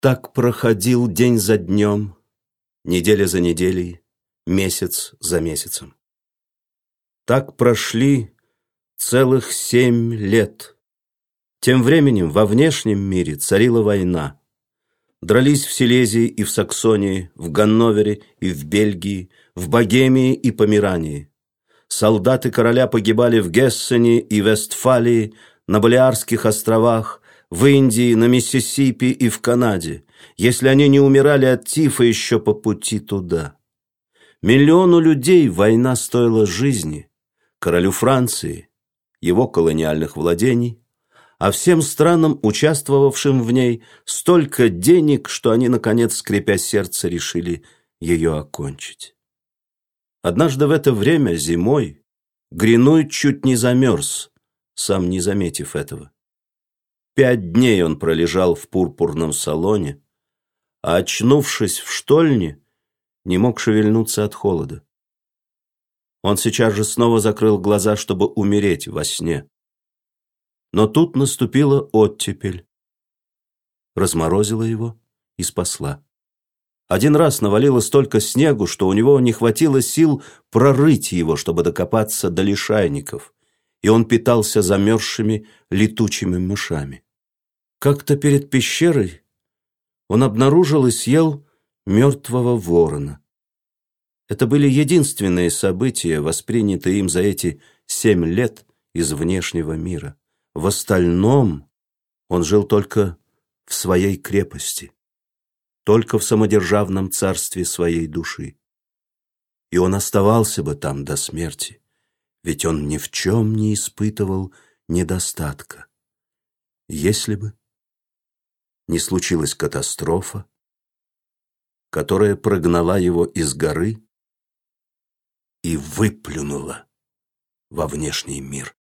Так проходил день за днем, неделя за неделей, месяц за месяцем. Так прошли целых семь лет. Тем временем во внешнем мире царила война. Дрались в Силезии и в Саксонии, в Ганновере и в Бельгии, в Богемии и Померании. Солдаты короля погибали в Гессене и Вестфалии, на Балиарских островах, в Индии, на Миссисипи и в Канаде, если они не умирали от тифа еще по пути туда. Миллиону людей война стоила жизни, королю Франции, его колониальных владений, а всем странам, участвовавшим в ней, столько денег, что они, наконец, скрипя сердце, решили ее окончить. Однажды в это время, зимой, Гринуй чуть не замерз, сам не заметив этого. Пять дней он пролежал в пурпурном салоне, а, очнувшись в штольне, не мог шевельнуться от холода. Он сейчас же снова закрыл глаза, чтобы умереть во сне. Но тут наступила оттепель, разморозила его и спасла. Один раз навалило столько снегу, что у него не хватило сил прорыть его, чтобы докопаться до лишайников, и он питался замерзшими летучими мышами. Как-то перед пещерой он обнаружил и съел мертвого ворона. Это были единственные события, воспринятые им за эти семь лет из внешнего мира. В остальном он жил только в своей крепости только в самодержавном царстве своей души. И он оставался бы там до смерти, ведь он ни в чем не испытывал недостатка. Если бы не случилась катастрофа, которая прогнала его из горы и выплюнула во внешний мир.